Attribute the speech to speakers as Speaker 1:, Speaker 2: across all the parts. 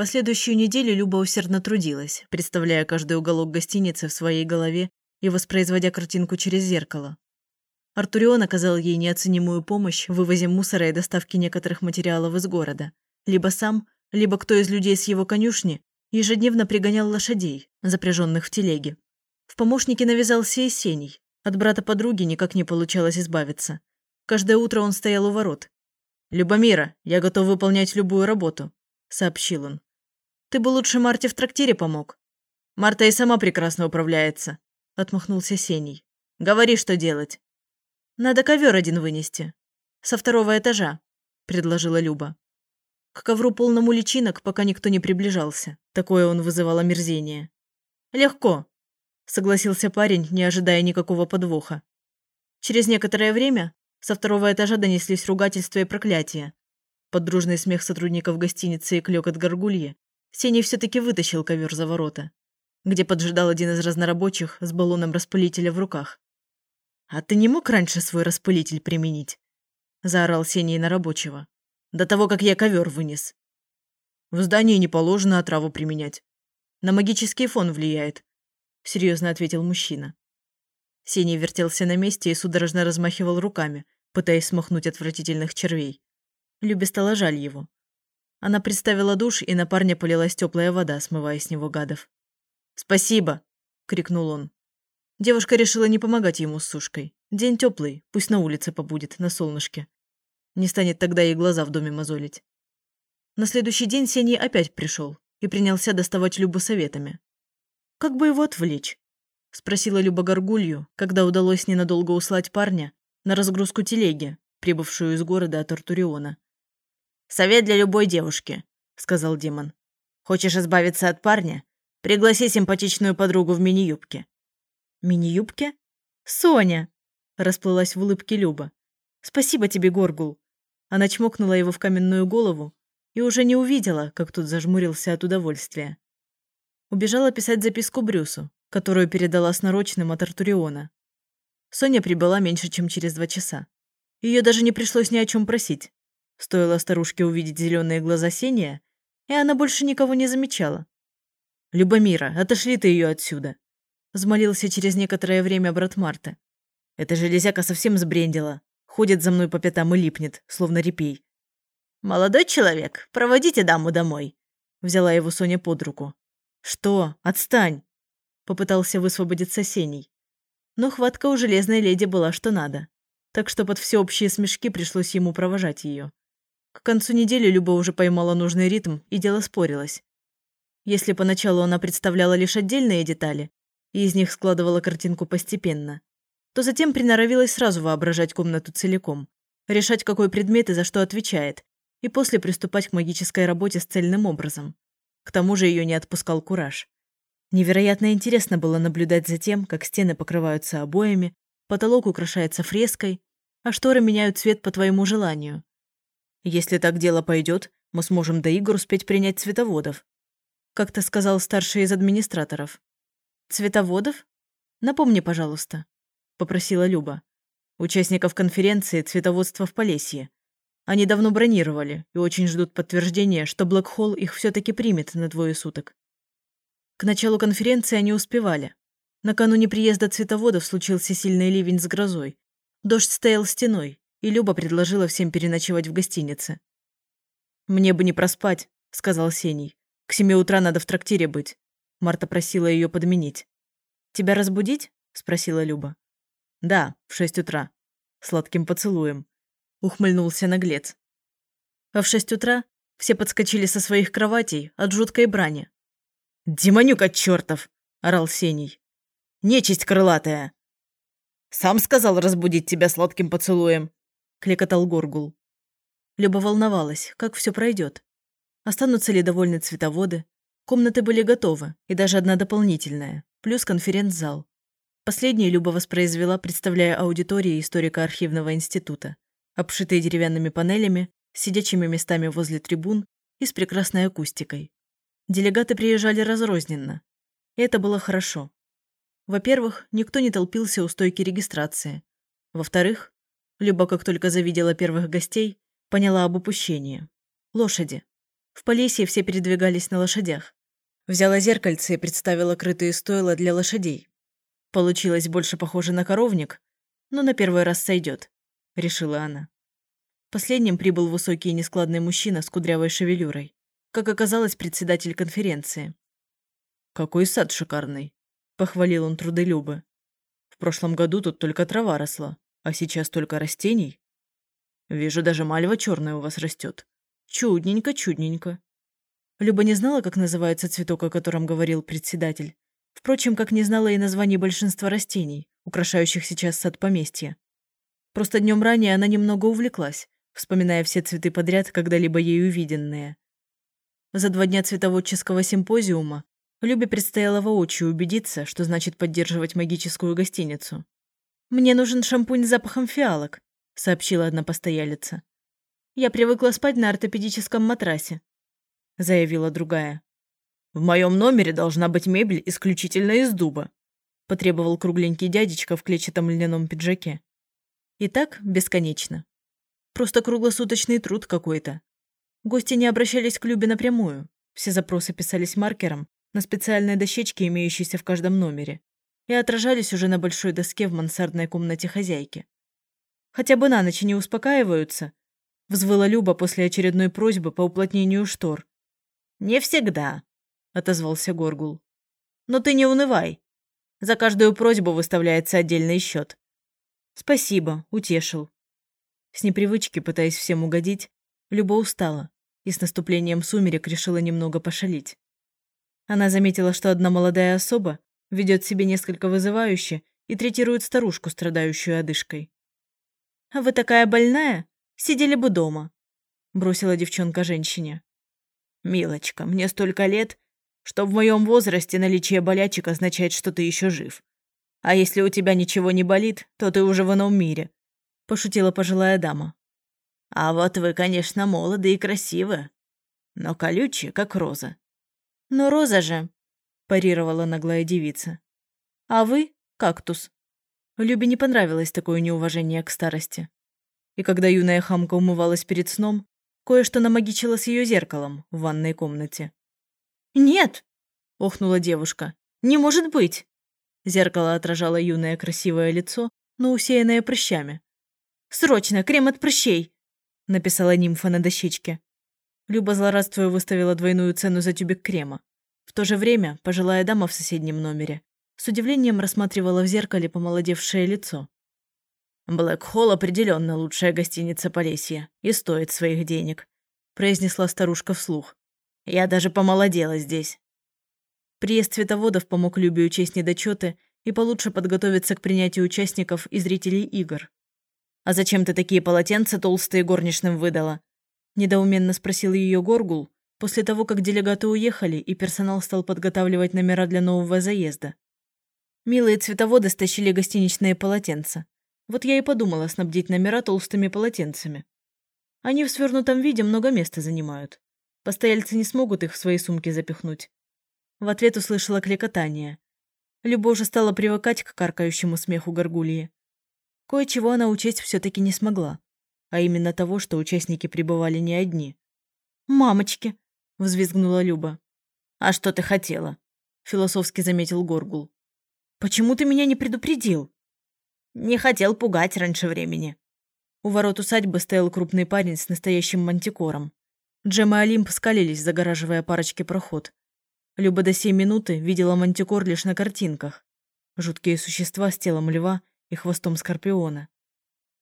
Speaker 1: Последующую неделю Люба усердно трудилась, представляя каждый уголок гостиницы в своей голове и воспроизводя картинку через зеркало. Артурион оказал ей неоценимую помощь в вывозе мусора и доставке некоторых материалов из города. Либо сам, либо кто из людей с его конюшни ежедневно пригонял лошадей, запряженных в телеге. В помощнике навязался и Сений. От брата подруги никак не получалось избавиться. Каждое утро он стоял у ворот. «Любомира, я готов выполнять любую работу», — сообщил он. «Ты бы лучше Марте в трактире помог. Марта и сама прекрасно управляется», — отмахнулся Сений. «Говори, что делать». «Надо ковер один вынести. Со второго этажа», — предложила Люба. К ковру полному личинок, пока никто не приближался. Такое он вызывал омерзение. «Легко», — согласился парень, не ожидая никакого подвоха. Через некоторое время со второго этажа донеслись ругательства и проклятия. Под дружный смех сотрудников гостиницы и клёк от горгульи Сений все-таки вытащил ковер за ворота, где поджидал один из разнорабочих с баллоном распылителя в руках. «А ты не мог раньше свой распылитель применить?» – заорал Сений на рабочего. До того, как я ковер вынес. В здании не положено отраву применять. На магический фон влияет, серьезно ответил мужчина. Синий вертелся на месте и судорожно размахивал руками, пытаясь смахнуть отвратительных червей. Любе стало жаль его. Она представила душ, и на парня полилась теплая вода, смывая с него гадов. «Спасибо!» – крикнул он. Девушка решила не помогать ему с сушкой. День теплый, пусть на улице побудет, на солнышке. Не станет тогда и глаза в доме мозолить. На следующий день Сений опять пришел и принялся доставать Любу советами. «Как бы его отвлечь?» – спросила Люба Горгулью, когда удалось ненадолго услать парня на разгрузку телеги, прибывшую из города от Артуриона. «Совет для любой девушки», – сказал демон. «Хочешь избавиться от парня? Пригласи симпатичную подругу в мини-юбке». «Мини-юбке?» «Соня!» – расплылась в улыбке Люба. «Спасибо тебе, Горгул. Она чмокнула его в каменную голову и уже не увидела, как тут зажмурился от удовольствия. Убежала писать записку Брюсу, которую передала с нарочным от Артуриона. Соня прибыла меньше, чем через два часа. Ее даже не пришлось ни о чем просить. Стоило старушке увидеть зеленые глаза Сения, и она больше никого не замечала. «Любомира, отошли ты ее отсюда!» Взмолился через некоторое время брат Марта. «Эта железяка совсем сбрендила. Ходит за мной по пятам и липнет, словно репей. «Молодой человек, проводите даму домой», — взяла его Соня под руку. «Что? Отстань!» — попытался высвободиться Сений. Но хватка у железной леди была что надо, так что под всеобщие смешки пришлось ему провожать ее. К концу недели Люба уже поймала нужный ритм, и дело спорилось. Если поначалу она представляла лишь отдельные детали, и из них складывала картинку постепенно, то затем приноровилась сразу воображать комнату целиком, решать, какой предмет и за что отвечает, и после приступать к магической работе с цельным образом. К тому же ее не отпускал кураж. Невероятно интересно было наблюдать за тем, как стены покрываются обоями, потолок украшается фреской, а шторы меняют цвет по твоему желанию. Если так дело пойдет, мы сможем до игр успеть принять цветоводов. Как-то сказал старший из администраторов. Цветоводов? Напомни, пожалуйста попросила Люба. Участников конференции «Цветоводство в Полесье». Они давно бронировали и очень ждут подтверждения, что Блэкхолл их все-таки примет на двое суток. К началу конференции они успевали. Накануне приезда цветоводов случился сильный ливень с грозой. Дождь стоял стеной, и Люба предложила всем переночевать в гостинице. «Мне бы не проспать», — сказал Сений. «К семи утра надо в трактире быть». Марта просила ее подменить. «Тебя разбудить?» — спросила Люба. «Да, в шесть утра. Сладким поцелуем», — ухмыльнулся наглец. А в шесть утра все подскочили со своих кроватей от жуткой брани. «Демонюка чертов!» — орал Сений. «Нечисть крылатая!» «Сам сказал разбудить тебя сладким поцелуем!» — клекотал Горгул. Люба волновалась, как все пройдет. Останутся ли довольны цветоводы? Комнаты были готовы, и даже одна дополнительная, плюс конференц-зал. Последнюю Люба воспроизвела, представляя аудитории историко-архивного института, обшитые деревянными панелями, сидячими местами возле трибун и с прекрасной акустикой. Делегаты приезжали разрозненно. И это было хорошо. Во-первых, никто не толпился у стойки регистрации. Во-вторых, Люба, как только завидела первых гостей, поняла об упущении. Лошади. В Полесье все передвигались на лошадях. Взяла зеркальце и представила крытые стойла для лошадей. Получилось больше похоже на коровник, но на первый раз сойдет, решила она. Последним прибыл высокий и нескладный мужчина с кудрявой шевелюрой. Как оказалось, председатель конференции. «Какой сад шикарный!» – похвалил он трудолюбы. «В прошлом году тут только трава росла, а сейчас только растений. Вижу, даже мальва черная у вас растет. Чудненько, чудненько». Люба не знала, как называется цветок, о котором говорил председатель. Впрочем, как не знала и названий большинства растений, украшающих сейчас сад поместья. Просто днем ранее она немного увлеклась, вспоминая все цветы подряд, когда-либо ею увиденные. За два дня цветоводческого симпозиума Любе предстояло воочию убедиться, что значит поддерживать магическую гостиницу. «Мне нужен шампунь с запахом фиалок», — сообщила одна постоялица. «Я привыкла спать на ортопедическом матрасе», — заявила другая. «В моем номере должна быть мебель исключительно из дуба», — потребовал кругленький дядечка в клетчатом льняном пиджаке. И так бесконечно. Просто круглосуточный труд какой-то. Гости не обращались к Любе напрямую. Все запросы писались маркером на специальной дощечке, имеющейся в каждом номере, и отражались уже на большой доске в мансардной комнате хозяйки. Хотя бы на ночь не успокаиваются, взвыла Люба после очередной просьбы по уплотнению штор. «Не всегда», — отозвался Горгул. «Но ты не унывай. За каждую просьбу выставляется отдельный счет». «Спасибо», — утешил. С непривычки, пытаясь всем угодить, Люба устала и с наступлением сумерек решила немного пошалить. Она заметила, что одна молодая особа ведет себе несколько вызывающе и третирует старушку, страдающую одышкой. «А вы такая больная? Сидели бы дома», — бросила девчонка женщине. «Милочка, мне столько лет, что в моем возрасте наличие болячек означает, что ты еще жив. А если у тебя ничего не болит, то ты уже в ином мире», пошутила пожилая дама. «А вот вы, конечно, молоды и красивы, но колючие, как роза». «Но роза же», – парировала наглая девица. «А вы – кактус». Любе не понравилось такое неуважение к старости. И когда юная хамка умывалась перед сном, кое-что намагичила с ее зеркалом в ванной комнате. «Нет!» – охнула девушка. «Не может быть!» Зеркало отражало юное красивое лицо, но усеянное прыщами. Срочно, крем от прыщей!» – написала нимфа на дощечке. Люба злорадствуя выставила двойную цену за тюбик крема. В то же время пожилая дама в соседнем номере с удивлением рассматривала в зеркале помолодевшее лицо. «Блэк Холл определенно лучшая гостиница Полесья и стоит своих денег», – произнесла старушка вслух. «Я даже помолодела здесь». Приезд цветоводов помог Любе учесть недочеты и получше подготовиться к принятию участников и зрителей игр. «А зачем ты такие полотенца толстые горничным выдала?» Недоуменно спросил ее Горгул после того, как делегаты уехали и персонал стал подготавливать номера для нового заезда. Милые цветоводы стащили гостиничные полотенца. Вот я и подумала снабдить номера толстыми полотенцами. Они в свернутом виде много места занимают. Постояльцы не смогут их в свои сумки запихнуть. В ответ услышала кликотание. Люба уже стала привыкать к каркающему смеху горгульи. Кое-чего она учесть все-таки не смогла. А именно того, что участники пребывали не одни. «Мамочки!» – взвизгнула Люба. «А что ты хотела?» – философски заметил Горгул. «Почему ты меня не предупредил?» «Не хотел пугать раньше времени». У ворот усадьбы стоял крупный парень с настоящим мантикором. Джем и Олимп скалились, загораживая парочке проход. Люба до сей минуты видела мантикор лишь на картинках. Жуткие существа с телом льва и хвостом скорпиона.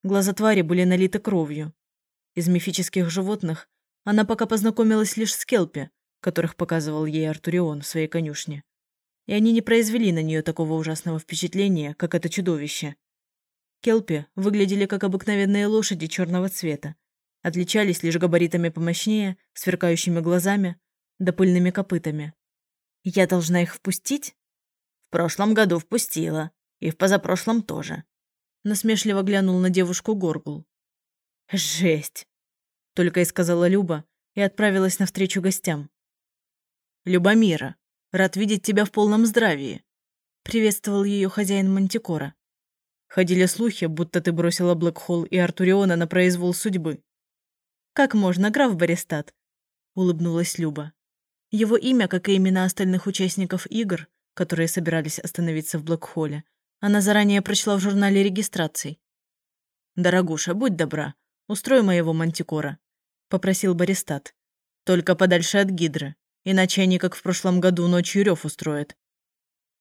Speaker 1: Глаза твари были налиты кровью. Из мифических животных она пока познакомилась лишь с Келпи, которых показывал ей Артурион в своей конюшне. И они не произвели на нее такого ужасного впечатления, как это чудовище. Келпи выглядели как обыкновенные лошади черного цвета, отличались лишь габаритами помощнее, сверкающими глазами да пыльными копытами. «Я должна их впустить?» «В прошлом году впустила», и в позапрошлом тоже. Насмешливо глянул на девушку Горгул. «Жесть!» — только и сказала Люба и отправилась навстречу гостям. «Любомира, рад видеть тебя в полном здравии», — приветствовал ее хозяин Мантикора. Ходили слухи, будто ты бросила Блэкхолл и Артуриона на произвол судьбы. «Как можно, граф Баристат?» — улыбнулась Люба. Его имя, как и имена остальных участников игр, которые собирались остановиться в Блэкхолле, она заранее прочла в журнале регистраций. «Дорогуша, будь добра, устрой моего мантикора», — попросил Баристат. «Только подальше от гидры, иначе они, как в прошлом году, ночью рев устроят».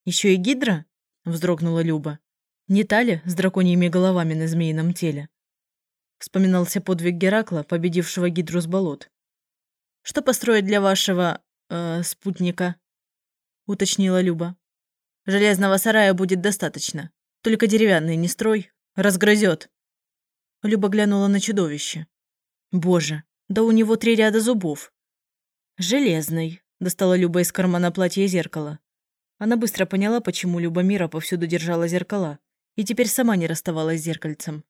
Speaker 1: «Еще и гидра?» — вздрогнула Люба. «Не та ли с драконьими головами на змеином теле?» Вспоминался подвиг Геракла, победившего гидру с болот. «Что построить для вашего... Э, спутника?» — уточнила Люба. Железного сарая будет достаточно. Только деревянный не строй. Разгрызет. Люба глянула на чудовище. Боже, да у него три ряда зубов. Железный. Достала Люба из кармана платья зеркало. Она быстро поняла, почему Любомира повсюду держала зеркала, и теперь сама не расставалась с зеркальцем.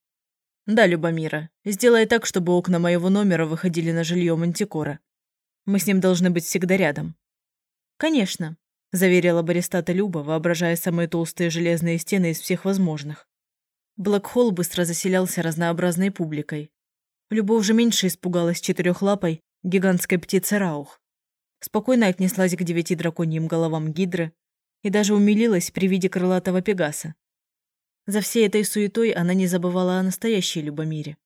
Speaker 1: «Да, Любомира, сделай так, чтобы окна моего номера выходили на жилье Мантикора. Мы с ним должны быть всегда рядом». «Конечно», – заверила баристата Люба, воображая самые толстые железные стены из всех возможных. Блэкхолл быстро заселялся разнообразной публикой. Люба уже меньше испугалась четырехлапой гигантской птицы Раух. Спокойно отнеслась к девяти драконьим головам Гидры и даже умилилась при виде крылатого Пегаса. За всей этой суетой она не забывала о настоящей Любомире.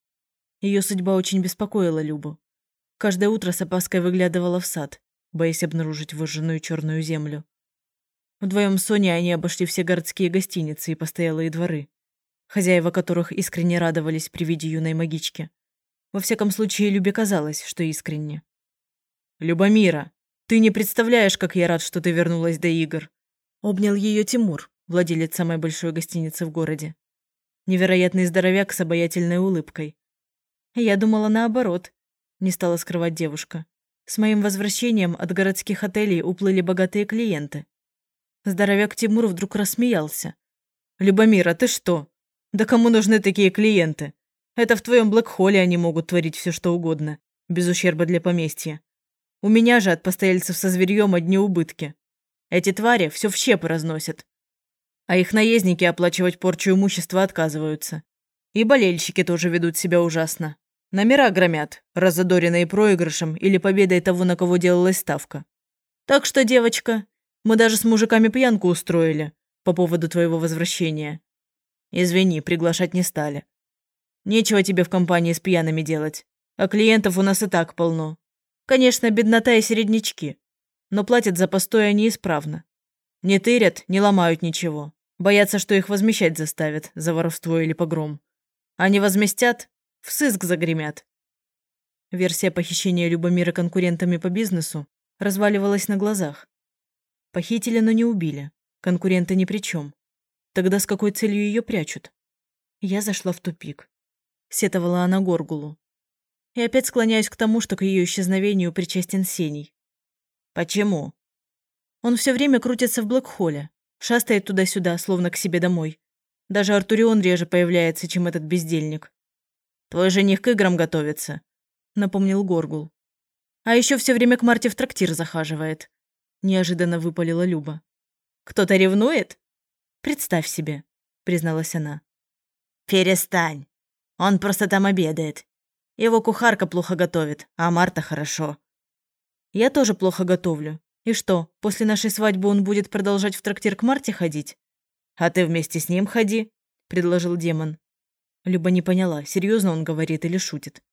Speaker 1: Ее судьба очень беспокоила Любу. Каждое утро с опаской выглядывала в сад, боясь обнаружить выжженную черную землю. Вдвоем с Соней они обошли все городские гостиницы и постоялые дворы, хозяева которых искренне радовались при виде юной магички. Во всяком случае, Любе казалось, что искренне. «Любомира, ты не представляешь, как я рад, что ты вернулась до игр!» Обнял ее Тимур, владелец самой большой гостиницы в городе. Невероятный здоровяк с обаятельной улыбкой. «Я думала наоборот», — не стала скрывать девушка. «С моим возвращением от городских отелей уплыли богатые клиенты. Здоровяк Тимур вдруг рассмеялся. «Любомира, ты что? Да кому нужны такие клиенты? Это в твоем Блэкхолле они могут творить все что угодно, без ущерба для поместья. У меня же от постояльцев со зверьем одни убытки. Эти твари все в щепы разносят. А их наездники оплачивать порчу имущества отказываются. И болельщики тоже ведут себя ужасно. Номера громят, разодоренные проигрышем или победой того, на кого делалась ставка. Так что, девочка, мы даже с мужиками пьянку устроили по поводу твоего возвращения. Извини, приглашать не стали. Нечего тебе в компании с пьяными делать. А клиентов у нас и так полно. Конечно, беднота и середнячки. Но платят за постой они исправно. Не тырят, не ломают ничего. Боятся, что их возмещать заставят за воровство или погром. Они возместят, в сыск загремят. Версия похищения Любомира конкурентами по бизнесу разваливалась на глазах. Похитили, но не убили. Конкуренты ни при чем. Тогда с какой целью ее прячут? Я зашла в тупик. Сетовала она Горгулу. И опять склоняюсь к тому, что к ее исчезновению причастен Сений. Почему? Он все время крутится в Блэкхолле, шастает туда-сюда, словно к себе домой. Даже Артурион реже появляется, чем этот бездельник. Твой жених к играм готовится, напомнил Горгул. А еще все время к Марте в трактир захаживает неожиданно выпалила Люба. Кто-то ревнует? Представь себе, призналась она. Перестань. Он просто там обедает. Его кухарка плохо готовит, а Марта хорошо. Я тоже плохо готовлю. И что, после нашей свадьбы он будет продолжать в трактир к Марте ходить? А ты вместе с ним ходи, предложил демон. Люба не поняла, серьезно он говорит или шутит.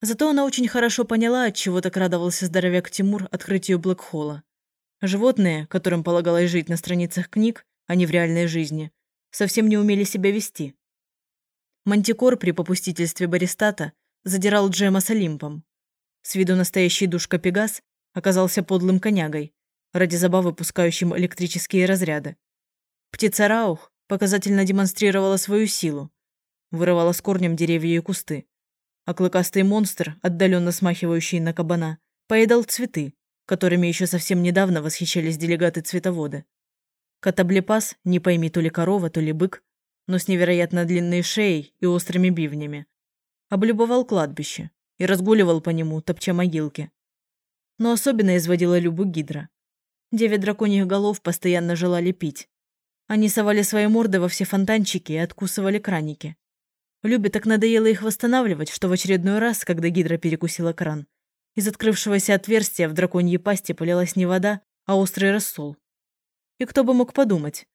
Speaker 1: Зато она очень хорошо поняла, от чего так радовался здоровяк Тимур открытию Блэкхолла. Животные, которым полагалось жить на страницах книг, а не в реальной жизни, совсем не умели себя вести. Мантикор при попустительстве Баристата задирал Джема с Олимпом. С виду настоящий душка Пегас оказался подлым конягой, ради забавы пускающим электрические разряды. Птица Раух показательно демонстрировала свою силу, вырывала с корнем деревья и кусты, а клыкастый монстр, отдаленно смахивающий на кабана, поедал цветы, которыми еще совсем недавно восхищались делегаты цветовода. Катаблепас, не пойми то ли корова, то ли бык, но с невероятно длинной шеей и острыми бивнями. Облюбовал кладбище и разгуливал по нему, топча могилки. Но особенно изводила Любу Гидра. Девять драконьих голов постоянно желали пить. Они совали свои морды во все фонтанчики и откусывали краники. Любе так надоело их восстанавливать, что в очередной раз, когда Гидра перекусила кран, Из открывшегося отверстия в драконьей пасти полилась не вода, а острый рассол. И кто бы мог подумать?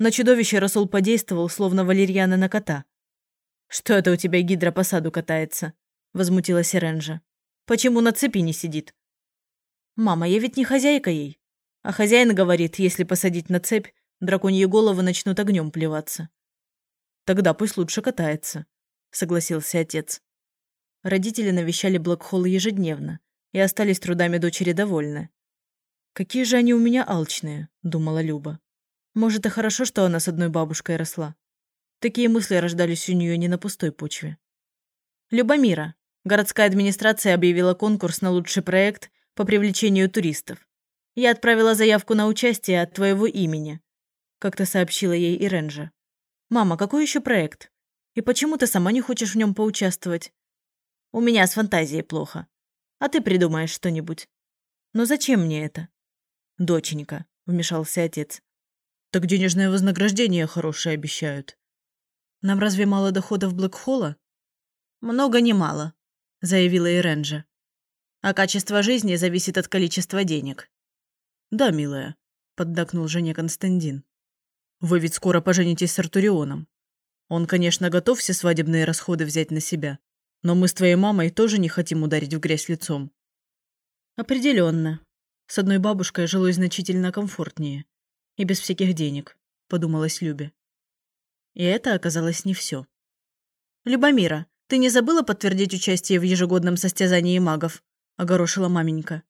Speaker 1: На чудовище рассол подействовал, словно валерьяна на кота. «Что это у тебя гидра по саду катается?» – возмутилась Иренжа. «Почему на цепи не сидит?» «Мама, я ведь не хозяйка ей. А хозяин говорит, если посадить на цепь, драконьи головы начнут огнем плеваться». «Тогда пусть лучше катается», – согласился отец. Родители навещали Блэкхолл ежедневно и остались трудами дочери довольны. «Какие же они у меня алчные», – думала Люба. «Может, и хорошо, что она с одной бабушкой росла. Такие мысли рождались у нее не на пустой почве. Любомира. Городская администрация объявила конкурс на лучший проект по привлечению туристов. Я отправила заявку на участие от твоего имени. Как-то сообщила ей Иренжа. Мама, какой еще проект? И почему ты сама не хочешь в нем поучаствовать? У меня с фантазией плохо. А ты придумаешь что-нибудь. Но зачем мне это? Доченька, вмешался отец. Так денежное вознаграждение хорошее обещают. Нам разве мало доходов Блэкхолла? Много не мало, заявила Иренджа. А качество жизни зависит от количества денег. Да, милая, поддакнул жене Константин. Вы ведь скоро поженитесь с Артурионом. Он, конечно, готов все свадебные расходы взять на себя, но мы с твоей мамой тоже не хотим ударить в грязь лицом. Определенно. С одной бабушкой жилось значительно комфортнее. И без всяких денег, подумалась Любе. И это оказалось не все. «Любомира, ты не забыла подтвердить участие в ежегодном состязании магов?» – огорошила маменька.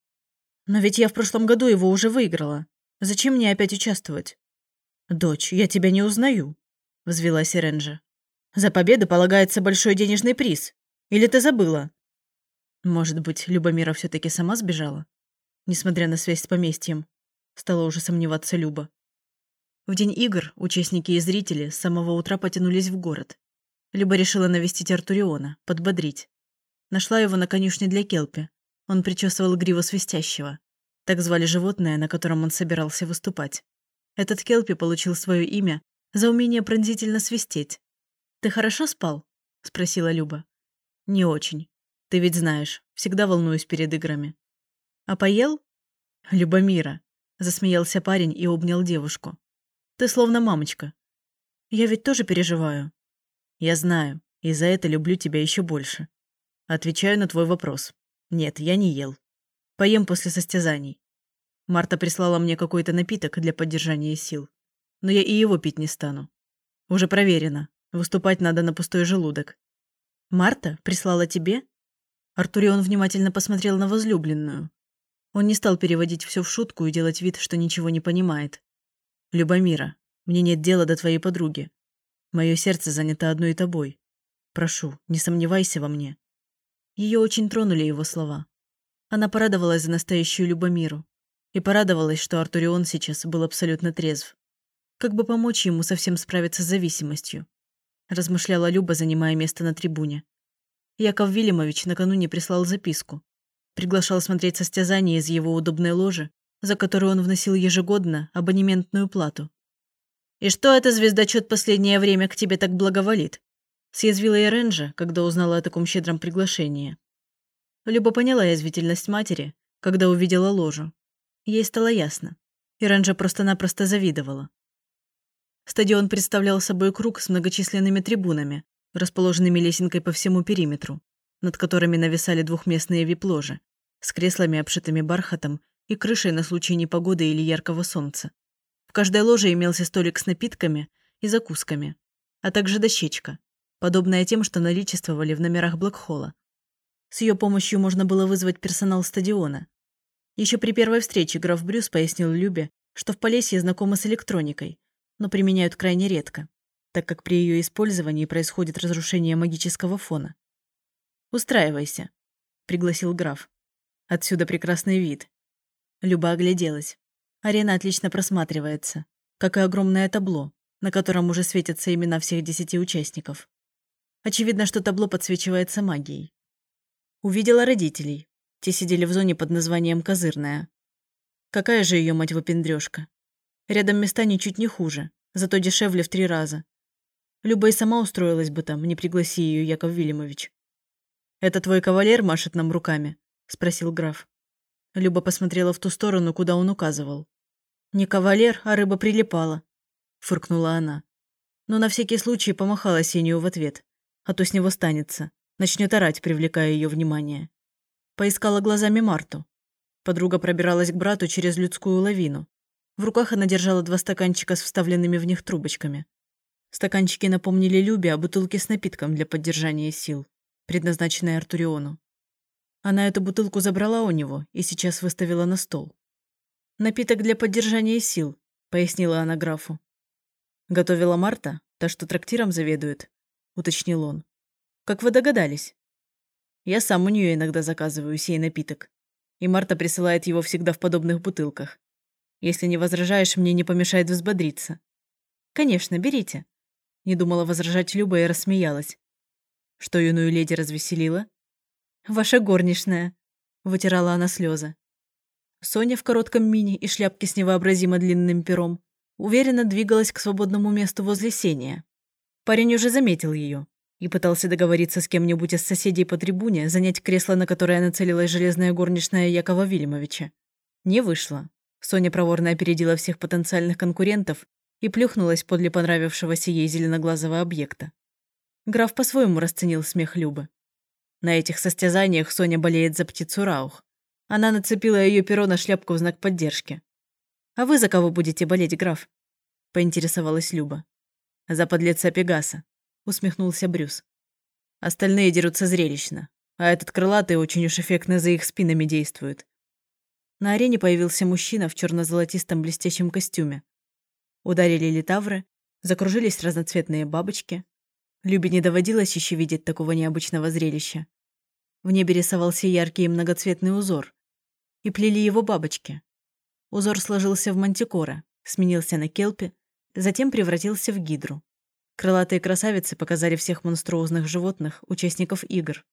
Speaker 1: «Но ведь я в прошлом году его уже выиграла. Зачем мне опять участвовать?» «Дочь, я тебя не узнаю», – взвелась Иренжа. «За победу полагается большой денежный приз. Или ты забыла?» Может быть, Любомира все таки сама сбежала? Несмотря на связь с поместьем. Стала уже сомневаться Люба. В день игр участники и зрители с самого утра потянулись в город. Люба решила навестить Артуриона, подбодрить. Нашла его на конюшне для Келпи. Он причесывал гриву свистящего. Так звали животное, на котором он собирался выступать. Этот Келпи получил свое имя за умение пронзительно свистеть. «Ты хорошо спал?» – спросила Люба. «Не очень. Ты ведь знаешь, всегда волнуюсь перед играми». «А поел?» «Любомира», – засмеялся парень и обнял девушку. Ты словно мамочка. Я ведь тоже переживаю. Я знаю, и за это люблю тебя еще больше. Отвечаю на твой вопрос. Нет, я не ел. Поем после состязаний. Марта прислала мне какой-то напиток для поддержания сил. Но я и его пить не стану. Уже проверено. Выступать надо на пустой желудок. Марта прислала тебе? Артурион внимательно посмотрел на возлюбленную. Он не стал переводить все в шутку и делать вид, что ничего не понимает. Любомира, мне нет дела до твоей подруги. Мое сердце занято одной тобой. Прошу, не сомневайся во мне». Ее очень тронули его слова. Она порадовалась за настоящую Любомиру и порадовалась, что Артурион сейчас был абсолютно трезв. Как бы помочь ему совсем справиться с зависимостью? Размышляла Люба, занимая место на трибуне. Яков Вильямович накануне прислал записку. Приглашал смотреть состязание из его удобной ложи за которую он вносил ежегодно абонементную плату. «И что это звездочет последнее время к тебе так благоволит?» съязвила Эренжа, когда узнала о таком щедром приглашении. Люба поняла язвительность матери, когда увидела ложу. Ей стало ясно. Иренжа просто-напросто завидовала. Стадион представлял собой круг с многочисленными трибунами, расположенными лесенкой по всему периметру, над которыми нависали двухместные вип-ложи, с креслами, обшитыми бархатом и крышей на случай непогоды или яркого солнца. В каждой ложе имелся столик с напитками и закусками, а также дощечка, подобная тем, что наличествовали в номерах Блэкхолла. С ее помощью можно было вызвать персонал стадиона. Еще при первой встрече граф Брюс пояснил Любе, что в Полесье знакомы с электроникой, но применяют крайне редко, так как при ее использовании происходит разрушение магического фона. «Устраивайся», – пригласил граф. «Отсюда прекрасный вид, Люба огляделась. Арена отлично просматривается, как и огромное табло, на котором уже светятся имена всех десяти участников. Очевидно, что табло подсвечивается магией. Увидела родителей. Те сидели в зоне под названием «Козырная». Какая же ее мать выпендрёжка? Рядом места ничуть не хуже, зато дешевле в три раза. Люба и сама устроилась бы там, не пригласи ее Яков Вильямович. «Это твой кавалер машет нам руками?» спросил граф. Люба посмотрела в ту сторону, куда он указывал. «Не кавалер, а рыба прилипала», – фыркнула она. Но на всякий случай помахала Сению в ответ, а то с него станется, начнет орать, привлекая ее внимание. Поискала глазами Марту. Подруга пробиралась к брату через людскую лавину. В руках она держала два стаканчика с вставленными в них трубочками. Стаканчики напомнили Любе о бутылке с напитком для поддержания сил, предназначенной Артуриону. Она эту бутылку забрала у него и сейчас выставила на стол. «Напиток для поддержания сил», — пояснила она графу. «Готовила Марта, та, что трактиром заведует», — уточнил он. «Как вы догадались?» «Я сам у нее иногда заказываю сей напиток, и Марта присылает его всегда в подобных бутылках. Если не возражаешь, мне не помешает взбодриться». «Конечно, берите», — не думала возражать Люба и рассмеялась. Что юную леди развеселила? «Ваша горничная», — вытирала она слезы. Соня в коротком мини и шляпке с невообразимо длинным пером уверенно двигалась к свободному месту возле сения. Парень уже заметил ее и пытался договориться с кем-нибудь из соседей по трибуне занять кресло, на которое нацелилась железная горничная Якова Вильямовича. Не вышло. Соня проворно опередила всех потенциальных конкурентов и плюхнулась подле понравившегося ей зеленоглазого объекта. Граф по-своему расценил смех Любы. На этих состязаниях Соня болеет за птицу Раух. Она нацепила ее перо на шляпку в знак поддержки. «А вы за кого будете болеть, граф?» – поинтересовалась Люба. «За подлеца Пегаса», – усмехнулся Брюс. «Остальные дерутся зрелищно, а этот крылатый очень уж эффектно за их спинами действует». На арене появился мужчина в черно-золотистом блестящем костюме. Ударили литавры, закружились разноцветные бабочки, Любе не доводилось еще видеть такого необычного зрелища. В небе рисовался яркий и многоцветный узор. И плели его бабочки. Узор сложился в мантикора, сменился на келпи, затем превратился в гидру. Крылатые красавицы показали всех монструозных животных, участников игр.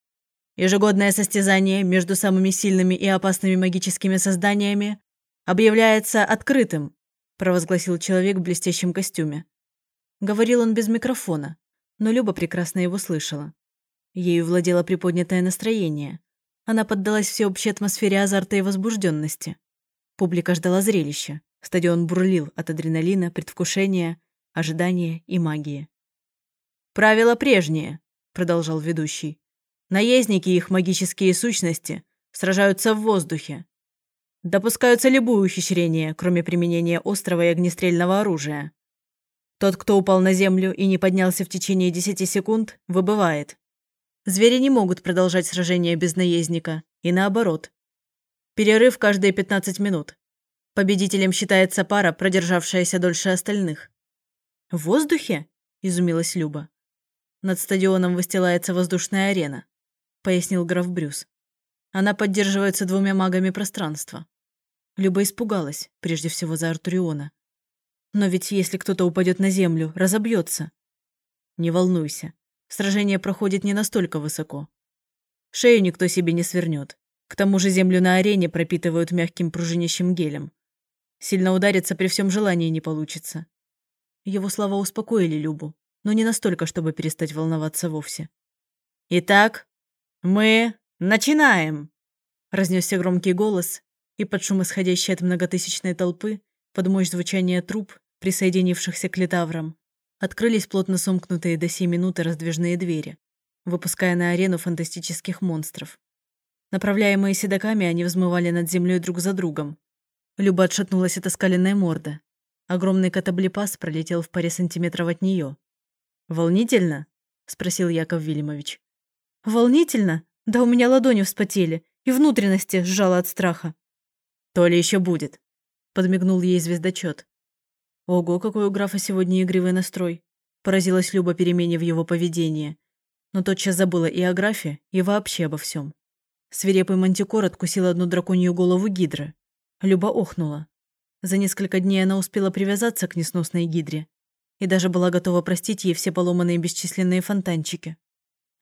Speaker 1: Ежегодное состязание между самыми сильными и опасными магическими созданиями объявляется открытым, провозгласил человек в блестящем костюме. Говорил он без микрофона, но Люба прекрасно его слышала. Ею владело приподнятое настроение. Она поддалась всеобщей атмосфере азарта и возбужденности. Публика ждала зрелища. Стадион бурлил от адреналина, предвкушения, ожидания и магии. «Правила прежние», — продолжал ведущий. «Наездники и их магические сущности сражаются в воздухе. Допускаются любые ухищрения, кроме применения острого и огнестрельного оружия. Тот, кто упал на землю и не поднялся в течение 10 секунд, выбывает. Звери не могут продолжать сражение без наездника, и наоборот. Перерыв каждые 15 минут. Победителем считается пара, продержавшаяся дольше остальных. «В воздухе?» – изумилась Люба. «Над стадионом выстилается воздушная арена», – пояснил граф Брюс. «Она поддерживается двумя магами пространства». Люба испугалась, прежде всего за Артуриона. Но ведь если кто-то упадет на землю, разобьется. Не волнуйся. Сражение проходит не настолько высоко. Шею никто себе не свернет. К тому же землю на арене пропитывают мягким пружинящим гелем. Сильно удариться при всем желании не получится. Его слова успокоили Любу, но не настолько, чтобы перестать волноваться вовсе. «Итак, мы начинаем!» Разнесся громкий голос, и под шум исходящей от многотысячной толпы, под мощь звучания труб, присоединившихся к литаврам, открылись плотно сомкнутые до сей минуты раздвижные двери, выпуская на арену фантастических монстров. Направляемые седоками, они взмывали над землей друг за другом. Люба отшатнулась от оскаленной морды. Огромный катаблипас пролетел в паре сантиметров от нее. «Волнительно?» – спросил Яков Вильямович. «Волнительно? Да у меня ладони вспотели, и внутренности сжало от страха». «То ли еще будет», – подмигнул ей звездочет. Ого, какой у графа сегодня игривый настрой. Поразилась Люба перемене в его поведении. Но тотчас забыла и о графе, и вообще обо всем. Свирепый мантикор откусил одну драконью голову гидры. Люба охнула. За несколько дней она успела привязаться к несносной гидре и даже была готова простить ей все поломанные бесчисленные фонтанчики.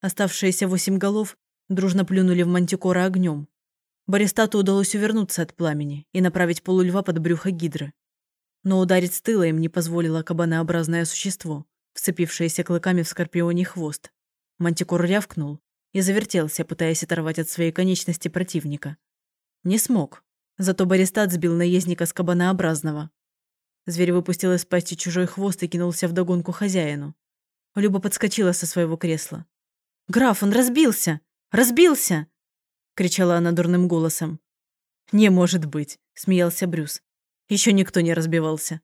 Speaker 1: Оставшиеся восемь голов дружно плюнули в мантикора огнем. Баристату удалось увернуться от пламени и направить полульва под брюхо гидры. Но ударить с тыла им не позволило кабанообразное существо, вцепившееся клыками в скорпионий хвост. Мантикор рявкнул, и завертелся, пытаясь оторвать от своей конечности противника. Не смог. Зато Баристат сбил наездника с кабанообразного. Зверь выпустил из пасти чужой хвост и кинулся вдогонку хозяину. Люба подскочила со своего кресла. «Граф, он разбился! Разбился!» — кричала она дурным голосом. «Не может быть!» — смеялся Брюс. Еще никто не разбивался.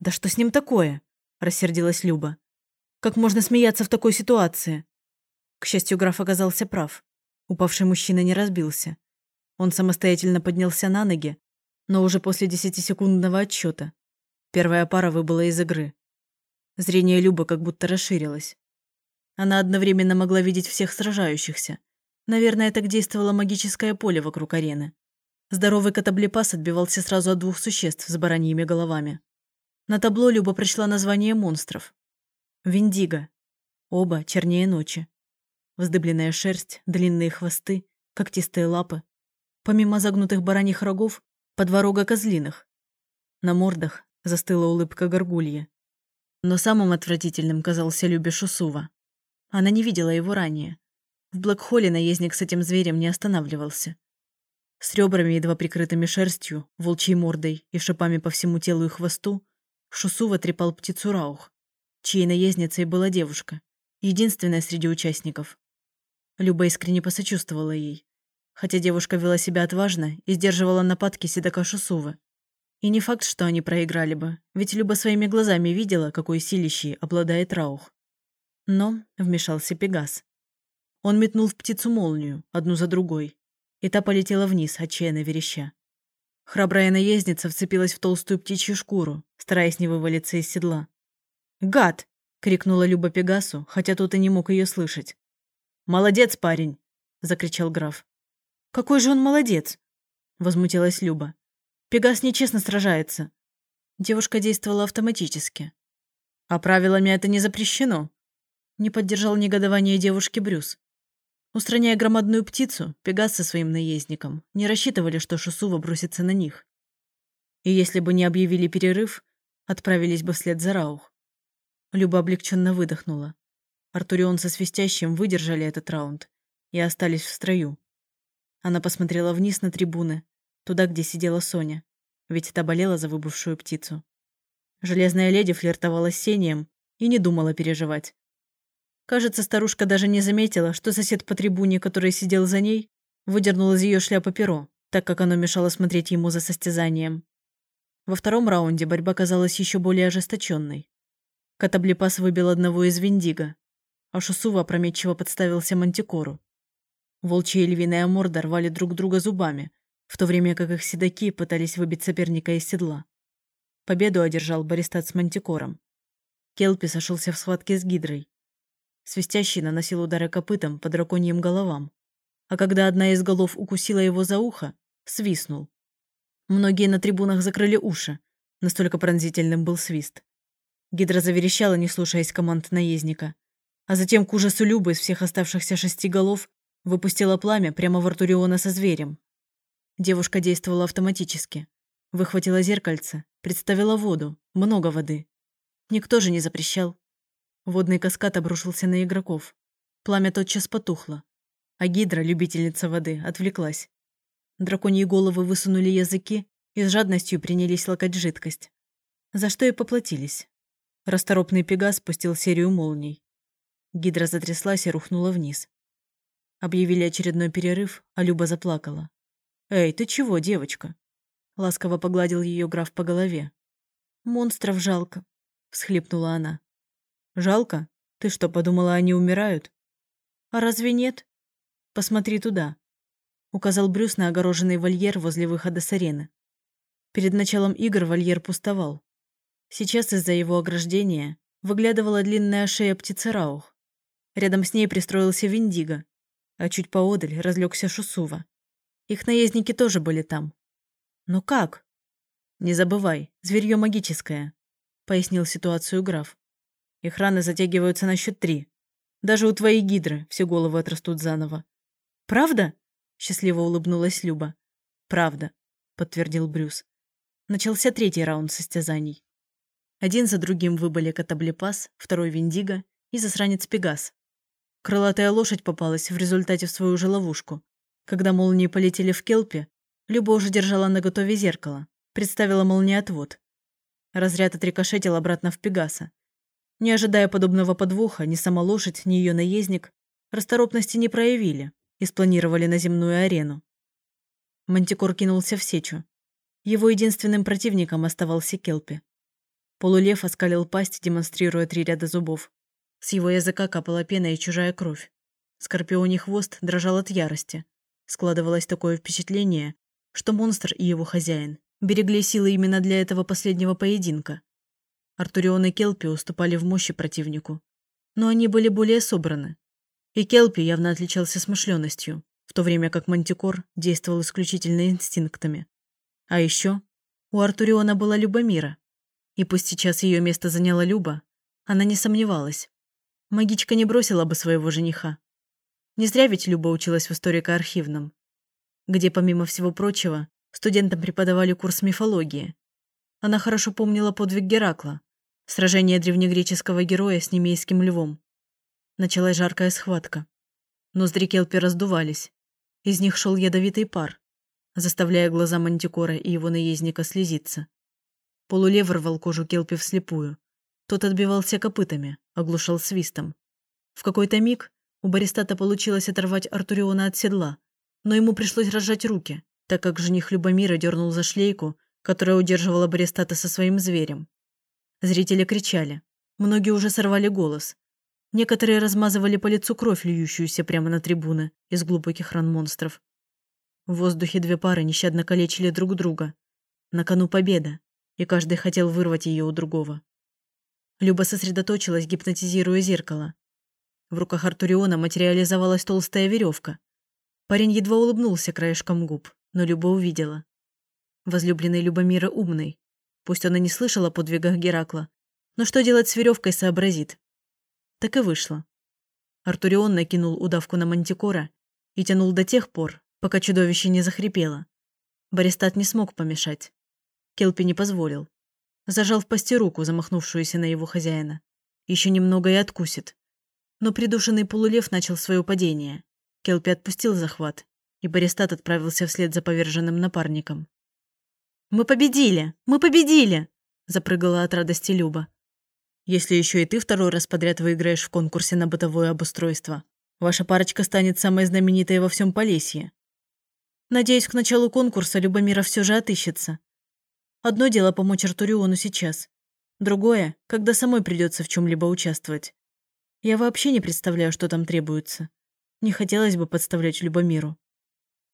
Speaker 1: «Да что с ним такое?» — рассердилась Люба. «Как можно смеяться в такой ситуации?» К счастью, граф оказался прав. Упавший мужчина не разбился. Он самостоятельно поднялся на ноги, но уже после десятисекундного отсчета. Первая пара выбыла из игры. Зрение Любы как будто расширилось. Она одновременно могла видеть всех сражающихся. Наверное, так действовало магическое поле вокруг арены. Здоровый катаблепас отбивался сразу от двух существ с бараньими головами. На табло Люба прочла название монстров. Виндиго. Оба чернее ночи. Вздыбленная шерсть, длинные хвосты, когтистые лапы. Помимо загнутых бараньих рогов, подворога козлиных. На мордах застыла улыбка горгульи. Но самым отвратительным казался Любе Шусува. Она не видела его ранее. В Блэкхолле наездник с этим зверем не останавливался. С ребрами, едва прикрытыми шерстью, волчьей мордой и шипами по всему телу и хвосту, Шусува трепал птицу Раух, чьей наездницей была девушка, единственная среди участников. Люба искренне посочувствовала ей, хотя девушка вела себя отважно и сдерживала нападки седока Шусувы. И не факт, что они проиграли бы, ведь Люба своими глазами видела, какой силищей обладает Раух. Но вмешался Пегас. Он метнул в птицу молнию, одну за другой, и та полетела вниз, отчаянно вереща. Храбрая наездница вцепилась в толстую птичью шкуру, стараясь не вывалиться из седла. «Гад!» — крикнула Люба Пегасу, хотя тот и не мог ее слышать. «Молодец, парень!» — закричал граф. «Какой же он молодец!» — возмутилась Люба. «Пегас нечестно сражается». Девушка действовала автоматически. «А правилами это не запрещено?» Не поддержал негодование девушки Брюс. Устраняя громадную птицу, Пегас со своим наездником не рассчитывали, что Шусува бросится на них. И если бы не объявили перерыв, отправились бы вслед за Раух. Люба облегченно выдохнула. Артурион со свистящим выдержали этот раунд и остались в строю. Она посмотрела вниз на трибуны, туда, где сидела Соня, ведь та болела за выбывшую птицу. Железная леди флиртовала с Сением и не думала переживать. Кажется, старушка даже не заметила, что сосед по трибуне, который сидел за ней, выдернул из ее шляпы перо, так как оно мешало смотреть ему за состязанием. Во втором раунде борьба казалась еще более ожесточенной. Катаблепас выбил одного из Виндиго, а Шусува опрометчиво подставился Мантикору. Волчья и львиная морда рвали друг друга зубами, в то время как их седаки пытались выбить соперника из седла. Победу одержал Баристат с Мантикором. Келпи сошелся в схватке с Гидрой. Свистящий наносил удары копытом по драконьим головам. А когда одна из голов укусила его за ухо, свистнул. Многие на трибунах закрыли уши. Настолько пронзительным был свист. Гидра заверещала, не слушаясь команд наездника. А затем, к ужасу Любы из всех оставшихся шести голов, выпустила пламя прямо в Артуриона со зверем. Девушка действовала автоматически. Выхватила зеркальце, представила воду, много воды. Никто же не запрещал. Водный каскад обрушился на игроков. Пламя тотчас потухло. А Гидра, любительница воды, отвлеклась. Драконьи головы высунули языки и с жадностью принялись лакать жидкость. За что и поплатились. Расторопный пегас спустил серию молний. Гидра затряслась и рухнула вниз. Объявили очередной перерыв, а Люба заплакала. «Эй, ты чего, девочка?» Ласково погладил ее граф по голове. «Монстров жалко», — всхлипнула она. Жалко? Ты что, подумала, они умирают? А разве нет? Посмотри туда. Указал Брюс на огороженный вольер возле выхода с арены. Перед началом игр вольер пустовал. Сейчас из-за его ограждения выглядывала длинная шея птицы Раух. Рядом с ней пристроился Виндиго, а чуть поодаль разлегся Шусува. Их наездники тоже были там. Но как? Не забывай, зверье магическое, пояснил ситуацию граф. Их раны затягиваются на счет три. Даже у твоей гидры все головы отрастут заново. Правда? Счастливо улыбнулась Люба. Правда, подтвердил Брюс. Начался третий раунд состязаний. Один за другим выбыли Катаблепас, второй Виндиго и засранец Пегас. Крылатая лошадь попалась в результате в свою же ловушку. Когда молнии полетели в келпе, Люба уже держала на готове зеркало, представила молниеотвод. Разряд отрикошетил обратно в Пегаса. Не ожидая подобного подвоха, ни сама лошадь, ни ее наездник расторопности не проявили и спланировали на земную арену. Мантикор кинулся в сечу. Его единственным противником оставался Келпи. Полулев оскалил пасть, демонстрируя три ряда зубов. С его языка капала пена и чужая кровь. Скорпионий хвост дрожал от ярости. Складывалось такое впечатление, что монстр и его хозяин берегли силы именно для этого последнего поединка. Артурион и Келпи уступали в мощи противнику. Но они были более собраны. И Келпи явно отличался смышленностью, в то время как Мантикор действовал исключительно инстинктами. А еще у Артуриона была Любомира. И пусть сейчас ее место заняла Люба, она не сомневалась. Магичка не бросила бы своего жениха. Не зря ведь Люба училась в историко-архивном, где, помимо всего прочего, студентам преподавали курс мифологии. Она хорошо помнила подвиг Геракла, сражение древнегреческого героя с немейским львом. Началась жаркая схватка. Ноздри Келпи раздувались. Из них шел ядовитый пар, заставляя глаза Мантикора и его наездника слезиться. Полулев рвал кожу Келпи вслепую. Тот отбивался копытами, оглушал свистом. В какой-то миг у Баристата получилось оторвать Артуриона от седла, но ему пришлось разжать руки, так как жених Любомира дернул за шлейку, которая удерживала Баристата со своим зверем. Зрители кричали. Многие уже сорвали голос. Некоторые размазывали по лицу кровь, льющуюся прямо на трибуны из глубоких ран монстров. В воздухе две пары нещадно калечили друг друга. На кону победа, и каждый хотел вырвать ее у другого. Люба сосредоточилась, гипнотизируя зеркало. В руках Артуриона материализовалась толстая веревка. Парень едва улыбнулся краешком губ, но Люба увидела. Возлюбленный Любомира умный. Пусть он и не слышал о подвигах Геракла, но что делать с веревкой сообразит. Так и вышло. Артурион накинул удавку на мантикора и тянул до тех пор, пока чудовище не захрипело. Баристат не смог помешать. Келпи не позволил. Зажал в пасти руку, замахнувшуюся на его хозяина. Еще немного и откусит. Но придушенный полулев начал свое падение. Келпи отпустил захват, и Баристат отправился вслед за поверженным напарником. «Мы победили! Мы победили!» запрыгала от радости Люба. «Если еще и ты второй раз подряд выиграешь в конкурсе на бытовое обустройство, ваша парочка станет самой знаменитой во всем Полесье», Надеюсь, к началу конкурса Любомира все же отыщется. Одно дело помочь Артуриону сейчас. Другое, когда самой придется в чем-либо участвовать. Я вообще не представляю, что там требуется. Не хотелось бы подставлять Любомиру.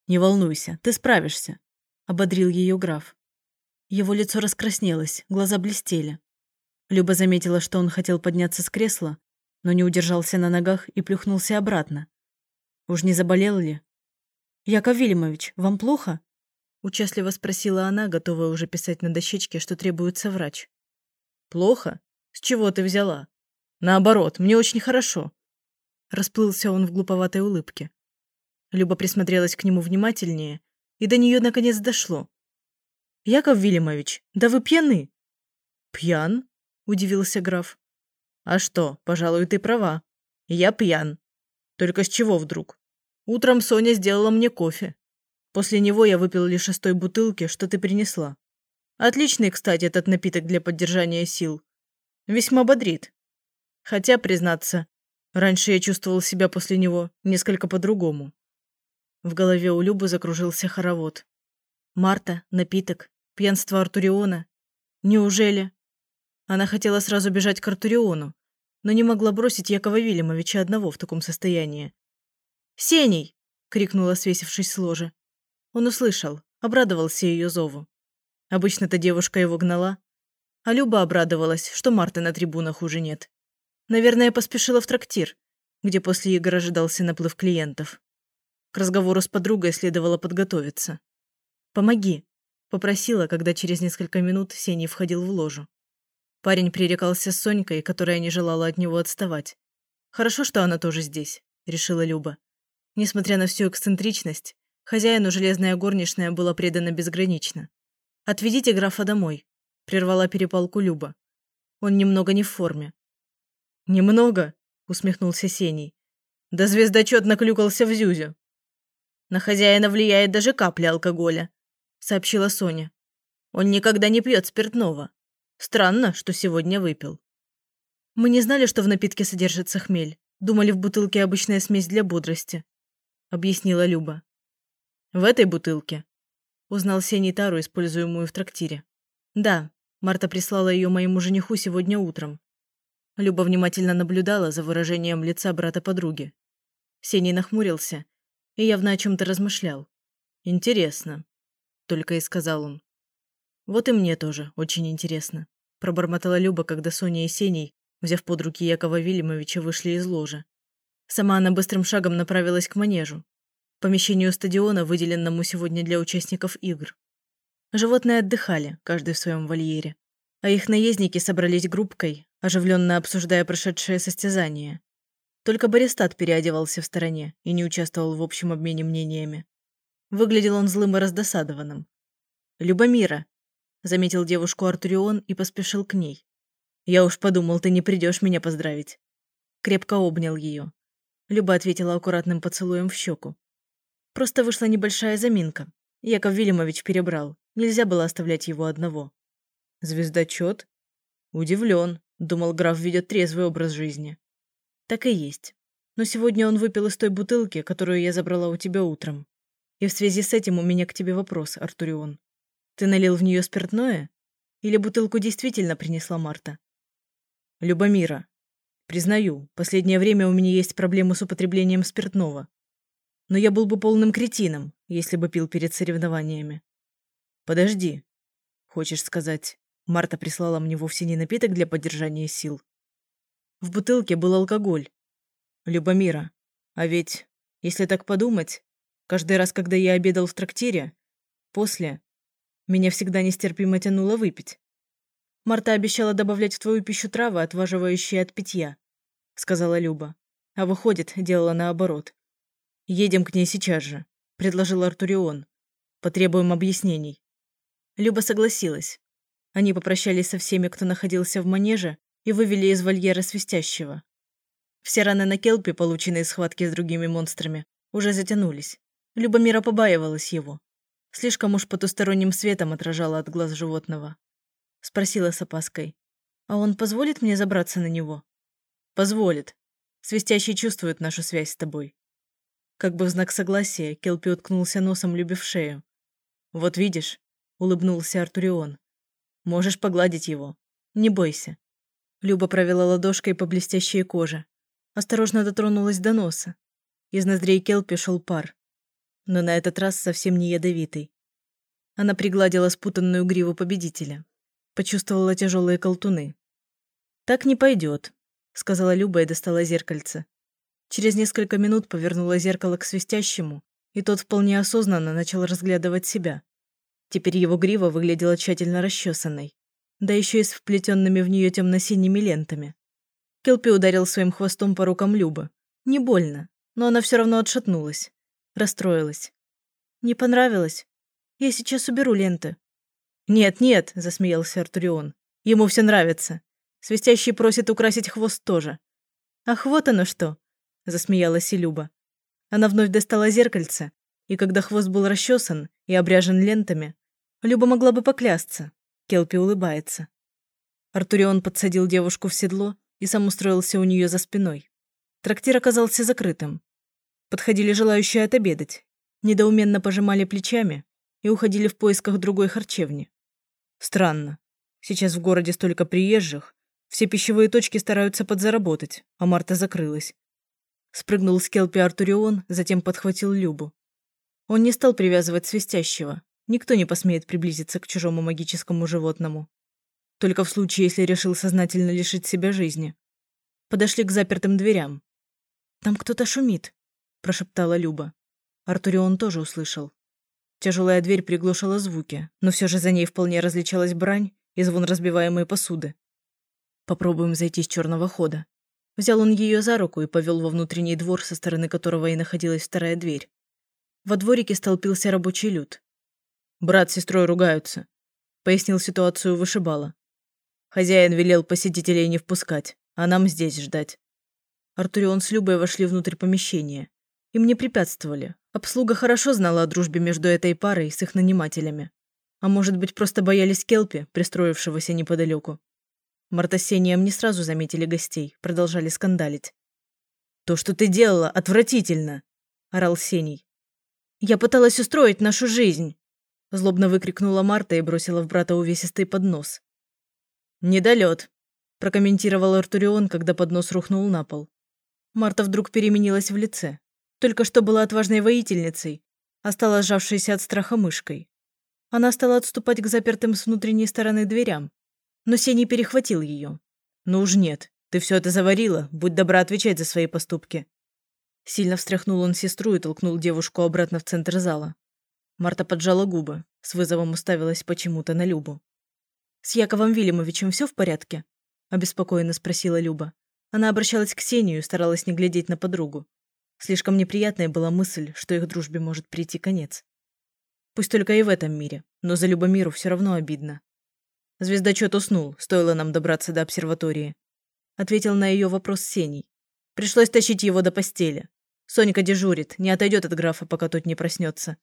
Speaker 1: «Не волнуйся, ты справишься», — ободрил ее граф. Его лицо раскраснелось, глаза блестели. Люба заметила, что он хотел подняться с кресла, но не удержался на ногах и плюхнулся обратно. Уж не заболел ли? «Яков Вильямович, вам плохо?» Участливо спросила она, готовая уже писать на дощечке, что требуется врач. «Плохо? С чего ты взяла? Наоборот, мне очень хорошо». Расплылся он в глуповатой улыбке. Люба присмотрелась к нему внимательнее, и до нее наконец дошло. «Яков Вильямович, да вы пьяны!» «Пьян?» – удивился граф. «А что, пожалуй, ты права. Я пьян. Только с чего вдруг?» Утром Соня сделала мне кофе. После него я выпил лишь шестой бутылки, что ты принесла. Отличный, кстати, этот напиток для поддержания сил. Весьма бодрит. Хотя, признаться, раньше я чувствовал себя после него несколько по-другому. В голове у Любы закружился хоровод. Марта, напиток, пьянство Артуриона. Неужели? Она хотела сразу бежать к Артуриону, но не могла бросить Якова Вильямовича одного в таком состоянии. «Сеней!» — крикнула, свесившись с ложа. Он услышал, обрадовался ее зову. Обычно-то девушка его гнала. А Люба обрадовалась, что Марты на трибунах уже нет. Наверное, поспешила в трактир, где после игр ожидался наплыв клиентов. К разговору с подругой следовало подготовиться. «Помоги», — попросила, когда через несколько минут Сений входил в ложу. Парень пререкался с Сонькой, которая не желала от него отставать. «Хорошо, что она тоже здесь», — решила Люба. Несмотря на всю эксцентричность, хозяину железная горничная была предана безгранично. «Отведите графа домой», – прервала перепалку Люба. «Он немного не в форме». «Немного?» – усмехнулся Сений. Да звездочет наклюкался в Зюзю. На хозяина влияет даже капля алкоголя, сообщила Соня. Он никогда не пьет спиртного. Странно, что сегодня выпил. Мы не знали, что в напитке содержится хмель. Думали, в бутылке обычная смесь для бодрости, объяснила Люба. В этой бутылке узнал Сений тару, используемую в трактире. Да, Марта прислала ее моему жениху сегодня утром. Люба внимательно наблюдала за выражением лица брата подруги. Сений нахмурился и явно о чем-то размышлял. «Интересно», — только и сказал он. «Вот и мне тоже очень интересно», — пробормотала Люба, когда Соня и Сений, взяв под руки Якова Вильямовича, вышли из ложа. Сама она быстрым шагом направилась к манежу, помещению стадиона, выделенному сегодня для участников игр. Животные отдыхали, каждый в своем вольере, а их наездники собрались группкой, оживленно обсуждая прошедшее состязание. Только Баристат переодевался в стороне и не участвовал в общем обмене мнениями. Выглядел он злым и раздосадованным. «Любомира», — заметил девушку Артурион и поспешил к ней. «Я уж подумал, ты не придешь меня поздравить». Крепко обнял ее. Люба ответила аккуратным поцелуем в щеку. Просто вышла небольшая заминка. Яков Вильямович перебрал. Нельзя было оставлять его одного. Звездочет? Удивлен. Думал, граф ведет трезвый образ жизни. Так и есть. Но сегодня он выпил из той бутылки, которую я забрала у тебя утром. И в связи с этим у меня к тебе вопрос, Артурион. Ты налил в нее спиртное? Или бутылку действительно принесла Марта? Любомира. Признаю, последнее время у меня есть проблемы с употреблением спиртного. Но я был бы полным кретином, если бы пил перед соревнованиями. Подожди. Хочешь сказать, Марта прислала мне вовсе не напиток для поддержания сил, в бутылке был алкоголь. Любомира. А ведь, если так подумать, каждый раз, когда я обедал в трактире, после, меня всегда нестерпимо тянуло выпить. Марта обещала добавлять в твою пищу травы, отваживающие от питья, сказала Люба. А выходит, делала наоборот. Едем к ней сейчас же, предложил Артурион. Потребуем объяснений. Люба согласилась. Они попрощались со всеми, кто находился в манеже, и вывели из вольера свистящего. Все раны на Келпе, полученные в схватке с другими монстрами, уже затянулись. Любомира побаивалась его. Слишком уж потусторонним светом отражала от глаз животного. Спросила с опаской. «А он позволит мне забраться на него?» «Позволит. Свистящий чувствует нашу связь с тобой». Как бы в знак согласия, Келпи уткнулся носом, любив шею. «Вот видишь», — улыбнулся Артурион. «Можешь погладить его. Не бойся. Люба провела ладошкой по блестящей коже. Осторожно дотронулась до носа. Из ноздрей Келпи шел пар. Но на этот раз совсем не ядовитый. Она пригладила спутанную гриву победителя. Почувствовала тяжелые колтуны. «Так не пойдет», — сказала Люба и достала зеркальце. Через несколько минут повернула зеркало к свистящему, и тот вполне осознанно начал разглядывать себя. Теперь его грива выглядела тщательно расчесанной да еще и с вплетенными в нее темно-синими лентами. Келпи ударил своим хвостом по рукам Любы. Не больно, но она все равно отшатнулась. Расстроилась. «Не понравилось? Я сейчас уберу ленты». «Нет, нет», — засмеялся Артурион. «Ему все нравится. Свистящий просит украсить хвост тоже». «Ах, вот оно что!» — засмеялась и Люба. Она вновь достала зеркальце, и когда хвост был расчесан и обряжен лентами, Люба могла бы поклясться. Келпи улыбается. Артурион подсадил девушку в седло и сам устроился у нее за спиной. Трактир оказался закрытым. Подходили желающие отобедать, недоуменно пожимали плечами и уходили в поисках другой харчевни. Странно. Сейчас в городе столько приезжих, все пищевые точки стараются подзаработать, а Марта закрылась. Спрыгнул с Келпи Артурион, затем подхватил Любу. Он не стал привязывать свистящего, Никто не посмеет приблизиться к чужому магическому животному. Только в случае, если решил сознательно лишить себя жизни. Подошли к запертым дверям. «Там кто-то шумит», – прошептала Люба. Артурион тоже услышал. Тяжелая дверь приглушала звуки, но все же за ней вполне различалась брань и звон разбиваемой посуды. «Попробуем зайти с черного хода». Взял он ее за руку и повел во внутренний двор, со стороны которого и находилась вторая дверь. Во дворике столпился рабочий люд. Брат с сестрой ругаются», — пояснил ситуацию вышибала. Хозяин велел посетителей не впускать, а нам здесь ждать. Артурион с Любой вошли внутрь помещения. Им не препятствовали. Обслуга хорошо знала о дружбе между этой парой с их нанимателями. А может быть, просто боялись Келпи, пристроившегося неподалеку. Марта с Сением не сразу заметили гостей, продолжали скандалить. «То, что ты делала, отвратительно!» – орал Сений. «Я пыталась устроить нашу жизнь!» – злобно выкрикнула Марта и бросила в брата увесистый поднос. «Недолет!» – прокомментировал Артурион, когда поднос рухнул на пол. Марта вдруг переменилась в лице. Только что была отважной воительницей, а стала сжавшейся от страха мышкой. Она стала отступать к запертым с внутренней стороны дверям, но Сений перехватил ее. «Ну уж нет, ты все это заварила, будь добра отвечать за свои поступки». Сильно встряхнул он сестру и толкнул девушку обратно в центр зала. Марта поджала губы, с вызовом уставилась почему-то на Любу. «С Яковом Вильямовичем все в порядке?» – обеспокоенно спросила Люба. Она обращалась к Ксению и старалась не глядеть на подругу. Слишком неприятная была мысль, что их дружбе может прийти конец. Пусть только и в этом мире, но за Любомиру все равно обидно. Звездочет уснул, стоило нам добраться до обсерватории. Ответил на ее вопрос Сений. Пришлось тащить его до постели. Сонька дежурит, не отойдет от графа, пока тот не проснется.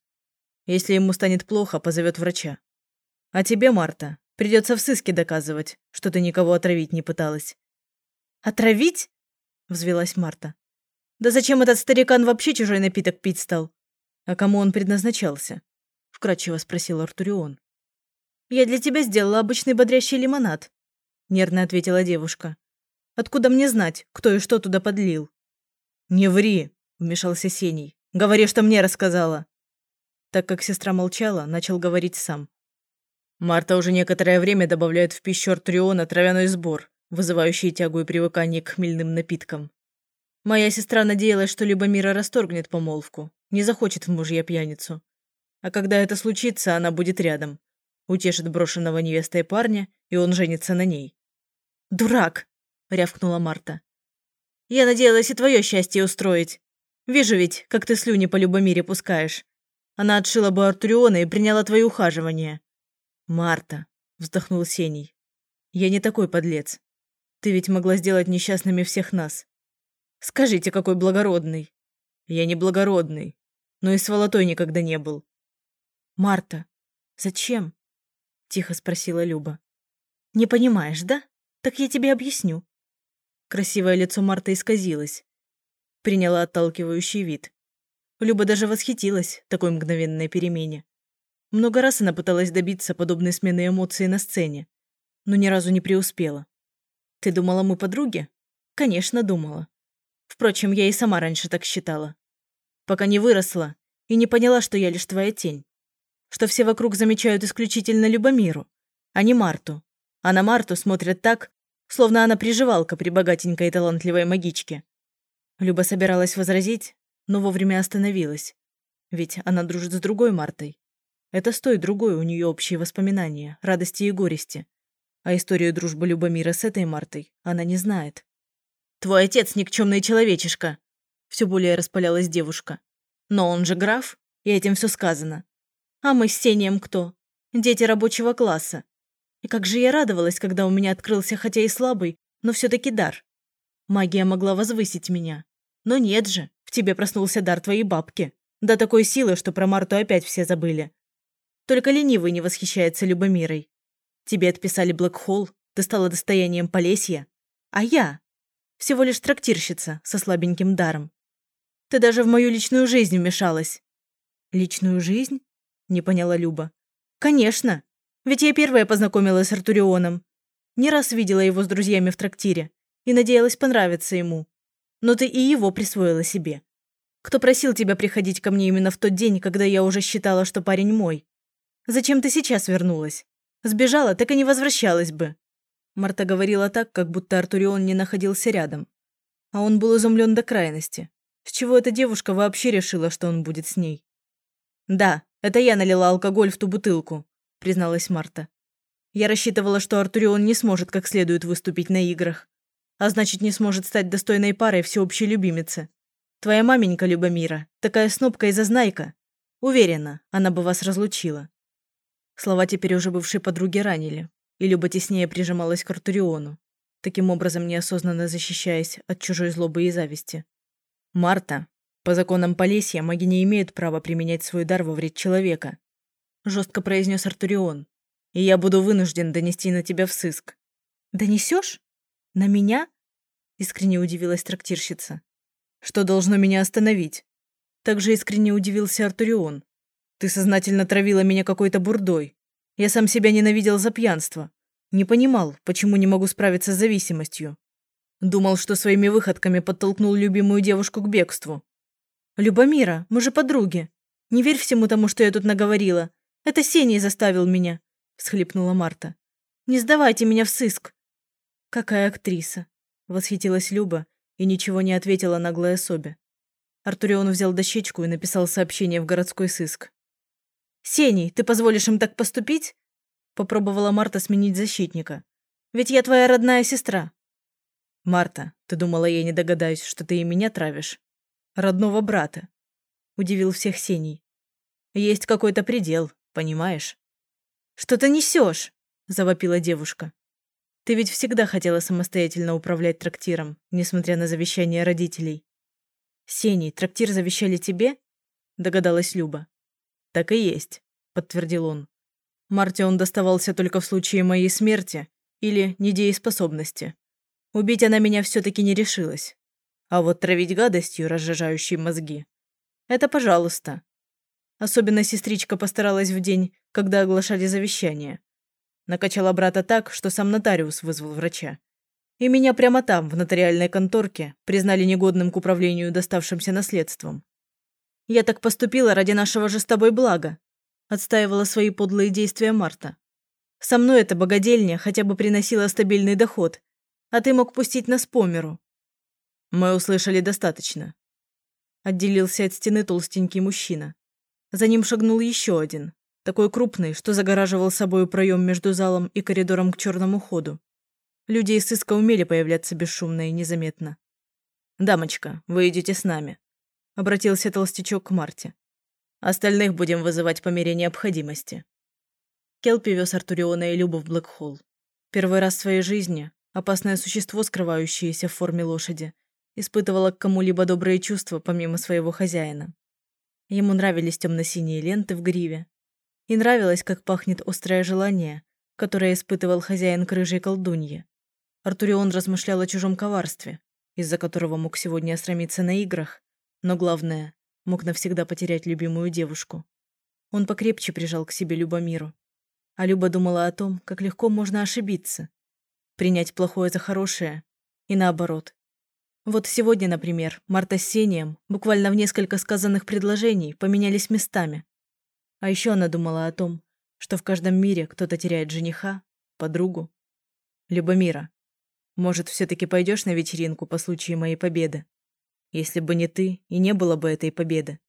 Speaker 1: Если ему станет плохо, позовет врача. А тебе, Марта, придется в сыске доказывать, что ты никого отравить не пыталась. «Отравить?» – взвелась Марта. «Да зачем этот старикан вообще чужой напиток пить стал? А кому он предназначался?» – вкратчиво спросил Артурион. «Я для тебя сделала обычный бодрящий лимонад», – нервно ответила девушка. «Откуда мне знать, кто и что туда подлил?» «Не ври», – вмешался Сений. «Говори, что мне рассказала». Так как сестра молчала, начал говорить сам. Марта уже некоторое время добавляет в пищу Артуриона травяной сбор, вызывающие тягу и привыкание к хмельным напиткам. Моя сестра надеялась, что либо Мира расторгнет помолвку, не захочет в мужья пьяницу. А когда это случится, она будет рядом. Утешит брошенного невестой парня, и он женится на ней. «Дурак!» – рявкнула Марта. «Я надеялась и твое счастье устроить. Вижу ведь, как ты слюни по Любомире пускаешь. Она отшила бы Артуриона и приняла твои ухаживания». «Марта», – вздохнул Сений, – «я не такой подлец. Ты ведь могла сделать несчастными всех нас. Скажите, какой благородный. Я не благородный, но и сволотой никогда не был. Марта, зачем? Тихо спросила Люба. Не понимаешь, да? Так я тебе объясню. Красивое лицо Марты исказилось. Приняла отталкивающий вид. Люба даже восхитилась такой мгновенной перемене. Много раз она пыталась добиться подобной смены эмоций на сцене, но ни разу не преуспела. Ты думала, мы подруги? Конечно, думала. Впрочем, я и сама раньше так считала. Пока не выросла и не поняла, что я лишь твоя тень. Что все вокруг замечают исключительно Любомиру, а не Марту. А на Марту смотрят так, словно она приживалка при богатенькой и талантливой магичке. Люба собиралась возразить, но вовремя остановилась. Ведь она дружит с другой Мартой. Это с той другой у нее общие воспоминания, радости и горести. А историю дружбы Любомира с этой Мартой она не знает. «Твой отец никчемный человечишка!» Все более распалялась девушка. «Но он же граф, и этим все сказано. А мы с Сением кто? Дети рабочего класса. И как же я радовалась, когда у меня открылся хотя и слабый, но все-таки дар. Магия могла возвысить меня. Но нет же, в тебе проснулся дар твоей бабки. До такой силы, что про Марту опять все забыли. Только ленивый не восхищается Любомирой. Тебе отписали Блэкхолл, ты стала достоянием Полесья. А я? Всего лишь трактирщица со слабеньким даром. Ты даже в мою личную жизнь вмешалась». «Личную жизнь?» – не поняла Люба. «Конечно. Ведь я первая познакомилась с Артурионом. Не раз видела его с друзьями в трактире и надеялась понравиться ему. Но ты и его присвоила себе. Кто просил тебя приходить ко мне именно в тот день, когда я уже считала, что парень мой? Зачем ты сейчас вернулась? Сбежала, так и не возвращалась бы. Марта говорила так, как будто Артурион не находился рядом. А он был изумлен до крайности. С чего эта девушка вообще решила, что он будет с ней? «Да, это я налила алкоголь в ту бутылку», – призналась Марта. «Я рассчитывала, что Артурион не сможет как следует выступить на играх. А значит, не сможет стать достойной парой всеобщей любимицы. Твоя маменька, Любомира, такая снопка и зазнайка. Уверена, она бы вас разлучила. Слова теперь уже бывшей подруги ранили, и Люба теснее прижималась к Артуриону. таким образом неосознанно защищаясь от чужой злобы и зависти. «Марта, по законам Полесья маги не имеют права применять свой дар во вред человека», жестко произнес Артурион. «И я буду вынужден донести на тебя в сыск». «Донесешь? На меня?» искренне удивилась трактирщица. «Что должно меня остановить?» Также искренне удивился Артурион. «Ты сознательно травила меня какой-то бурдой. Я сам себя ненавидел за пьянство. Не понимал, почему не могу справиться с зависимостью. Думал, что своими выходками подтолкнул любимую девушку к бегству. «Любомира, мы же подруги. Не верь всему тому, что я тут наговорила. Это Сений заставил меня», – всхлипнула Марта. «Не сдавайте меня в сыск». «Какая актриса!» – восхитилась Люба и ничего не ответила наглой особе. Артурион взял дощечку и написал сообщение в городской сыск. «Сений, ты позволишь им так поступить?» Попробовала Марта сменить защитника. «Ведь я твоя родная сестра». «Марта, ты думала, я не догадаюсь, что ты и меня травишь? Родного брата?» Удивил всех Сений. «Есть какой-то предел, понимаешь?» «Что ты несешь?» Завопила девушка. «Ты ведь всегда хотела самостоятельно управлять трактиром, несмотря на завещание родителей. «Сений, трактир завещали тебе?» – догадалась Люба. «Так и есть», – подтвердил он. «Марте он доставался только в случае моей смерти или недееспособности. Убить она меня все-таки не решилась. А вот травить гадостью, разжижающей мозги – это пожалуйста». Особенно сестричка постаралась в день, когда оглашали завещание. Накачала брата так, что сам нотариус вызвал врача. И меня прямо там, в нотариальной конторке, признали негодным к управлению доставшимся наследством. Я так поступила ради нашего же с тобой блага, отстаивала свои подлые действия Марта. Со мной эта богадельня хотя бы приносила стабильный доход, а ты мог пустить нас по миру. Мы услышали достаточно. Отделился от стены толстенький мужчина. За ним шагнул еще один, такой крупный, что загораживал собой проем между залом и коридором к черному ходу. Люди из сыска умели появляться бесшумно и незаметно. «Дамочка, вы идете с нами», — обратился толстячок к Марте. «Остальных будем вызывать по мере необходимости». Келпи вез Артуриона и Любу в Блэкхолл. Первый раз в своей жизни опасное существо, скрывающееся в форме лошади, испытывало к кому-либо добрые чувства, помимо своего хозяина. Ему нравились темно-синие ленты в гриве. И нравилось, как пахнет острое желание, которое испытывал хозяин крыжей колдуньи. Артурион размышлял о чужом коварстве, из-за которого мог сегодня осрамиться на играх, но главное, мог навсегда потерять любимую девушку. Он покрепче прижал к себе Любомиру. А Люба думала о том, как легко можно ошибиться, принять плохое за хорошее и наоборот. Вот сегодня, например, Марта с Сением буквально в несколько сказанных предложений поменялись местами. А еще она думала о том, что в каждом мире кто-то теряет жениха, подругу. Любомира, может, все-таки пойдешь на вечеринку по случаю моей победы? Если бы не ты, и не было бы этой победы.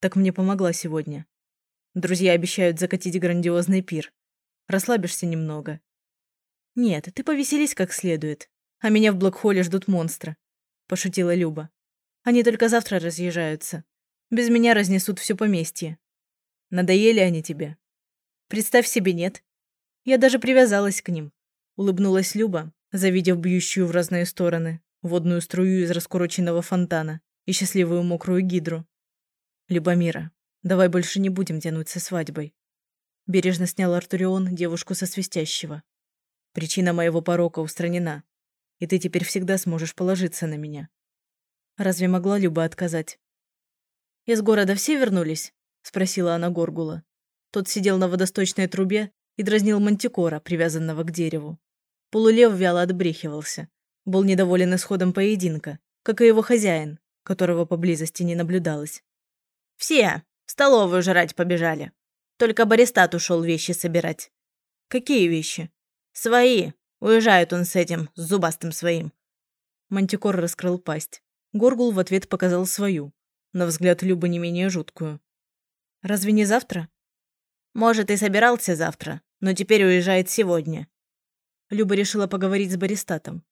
Speaker 1: Так мне помогла сегодня. Друзья обещают закатить грандиозный пир. Расслабишься немного. Нет, ты повеселись как следует. А меня в Блокхолле ждут монстры. Пошутила Люба. Они только завтра разъезжаются. Без меня разнесут все поместье. Надоели они тебе? Представь себе, нет. Я даже привязалась к ним. Улыбнулась Люба, завидев бьющую в разные стороны водную струю из раскуроченного фонтана и счастливую мокрую гидру. «Любомира, давай больше не будем тянуть со свадьбой». Бережно снял Артурион девушку со свистящего. «Причина моего порока устранена, и ты теперь всегда сможешь положиться на меня». Разве могла Люба отказать? «Из города все вернулись?» – спросила она Горгула. Тот сидел на водосточной трубе и дразнил мантикора, привязанного к дереву. Полулев вяло отбрехивался. Был недоволен исходом поединка, как и его хозяин, которого поблизости не наблюдалось. «Все! В столовую жрать побежали. Только Баристат ушел вещи собирать». «Какие вещи?» «Свои. Уезжает он с этим, с зубастым своим». Мантикор раскрыл пасть. Горгул в ответ показал свою, на взгляд Любы не менее жуткую. «Разве не завтра?» «Может, и собирался завтра, но теперь уезжает сегодня. Люба решила поговорить с Баристатом.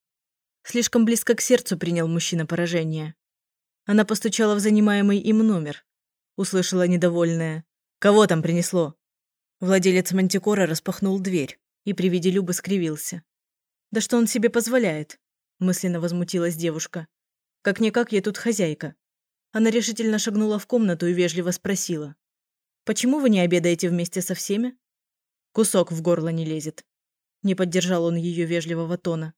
Speaker 1: Слишком близко к сердцу принял мужчина поражение. Она постучала в занимаемый им номер. Услышала недовольная. «Кого там принесло?» Владелец мантикора распахнул дверь и при виде Любы скривился. Да что он себе позволяет? Мысленно возмутилась девушка. Как-никак я тут хозяйка. Она решительно шагнула в комнату и вежливо спросила. «Почему вы не обедаете вместе со всеми?» Кусок в горло не лезет. Не поддержал он ее вежливого тона.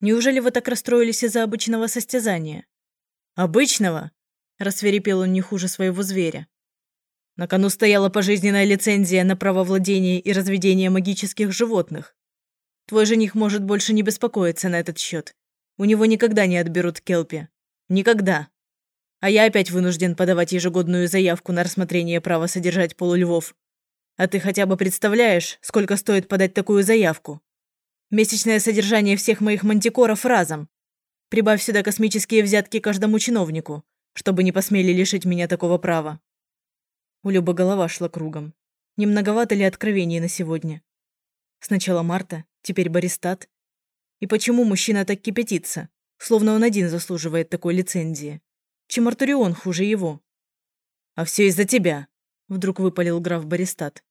Speaker 1: «Неужели вы так расстроились из-за обычного состязания?» «Обычного?» – рассверепел он не хуже своего зверя. На кону стояла пожизненная лицензия на право владения и разведения магических животных. Твой жених может больше не беспокоиться на этот счет. У него никогда не отберут Келпи. Никогда. А я опять вынужден подавать ежегодную заявку на рассмотрение права содержать полульвов. А ты хотя бы представляешь, сколько стоит подать такую заявку? Месячное содержание всех моих мантикоров разом. Прибавь сюда космические взятки каждому чиновнику, чтобы не посмели лишить меня такого права. У Любы голова шла кругом. Не многовато ли откровений на сегодня? Сначала Марта, теперь Баристат. И почему мужчина так кипятится, словно он один заслуживает такой лицензии? Чем Артурион хуже его? «А все из-за тебя», — вдруг выпалил граф Баристат.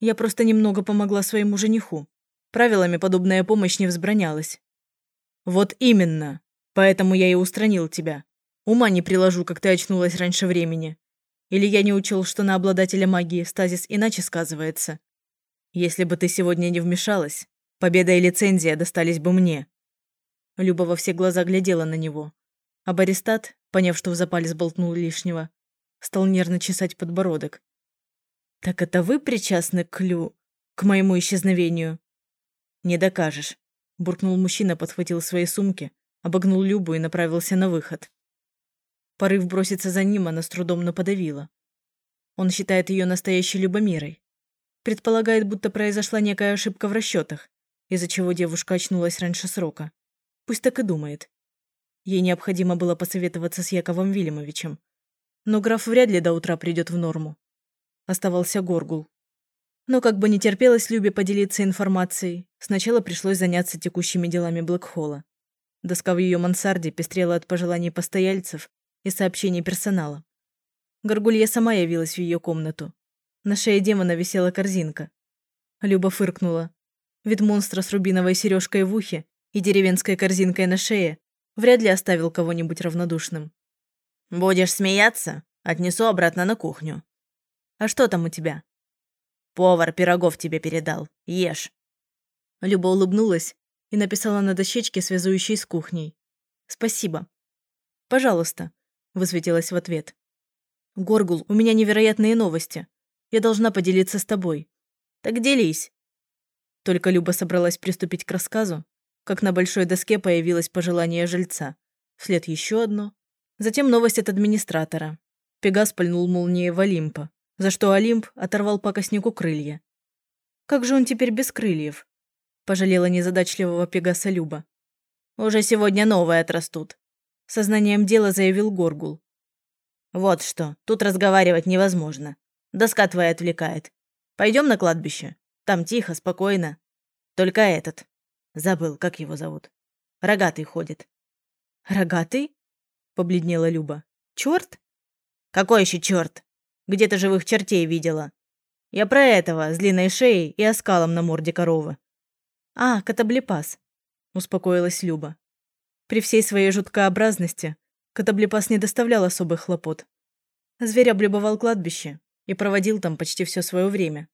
Speaker 1: «Я просто немного помогла своему жениху. Правилами подобная помощь не взбранялась». «Вот именно. Поэтому я и устранил тебя. Ума не приложу, как ты очнулась раньше времени. Или я не учел, что на обладателя магии стазис иначе сказывается? Если бы ты сегодня не вмешалась, победа и лицензия достались бы мне». Люба во все глаза глядела на него. А Баристат, поняв, что в запале сболтнул лишнего, стал нервно чесать подбородок. «Так это вы причастны к Лю... к моему исчезновению?» «Не докажешь», – буркнул мужчина, подхватил свои сумки, обогнул Любу и направился на выход. Порыв броситься за ним она с трудом, но подавила. Он считает ее настоящей Любомирой. Предполагает, будто произошла некая ошибка в расчетах, из-за чего девушка очнулась раньше срока. Пусть так и думает. Ей необходимо было посоветоваться с Яковом Вильямовичем. Но граф вряд ли до утра придет в норму. Оставался Горгул. Но как бы не терпелось Любе поделиться информацией, сначала пришлось заняться текущими делами Блэкхолла. Доска в ее мансарде пестрела от пожеланий постояльцев и сообщений персонала. Горгулья сама явилась в ее комнату. На шее демона висела корзинка. Люба фыркнула. Вид монстра с рубиновой сережкой в ухе и деревенской корзинкой на шее вряд ли оставил кого-нибудь равнодушным. «Будешь смеяться? Отнесу обратно на кухню». «А что там у тебя?» «Повар пирогов тебе передал. Ешь». Люба улыбнулась и написала на дощечке, связующей с кухней. «Спасибо. Пожалуйста, высветилась в ответ. «Горгул, у меня невероятные новости. Я должна поделиться с тобой. Так делись». Только Люба собралась приступить к рассказу, как на большой доске появилось пожелание жильца. Вслед еще одно. Затем новость от администратора. Пегас пальнул молнией в Олимпа, за что Олимп оторвал пакостнику крылья. «Как же он теперь без крыльев?» – пожалела незадачливого Пегаса Люба. «Уже сегодня новые отрастут», Сознанием дела заявил Горгул. «Вот что, тут разговаривать невозможно. Доска твоя отвлекает. Пойдем на кладбище. Там тихо, спокойно. Только этот. Забыл, как его зовут. Рогатый ходит». «Рогатый?» — побледнела Люба. «Чёрт?» «Какой еще черт? Где ты живых чертей видела?» «Я про этого, с длинной шеей и оскалом на морде коровы». «А, катаблепас», — успокоилась Люба. При всей своей жуткообразности Катаблепас не доставлял особых хлопот. Зверь облюбовал кладбище и проводил там почти все свое время,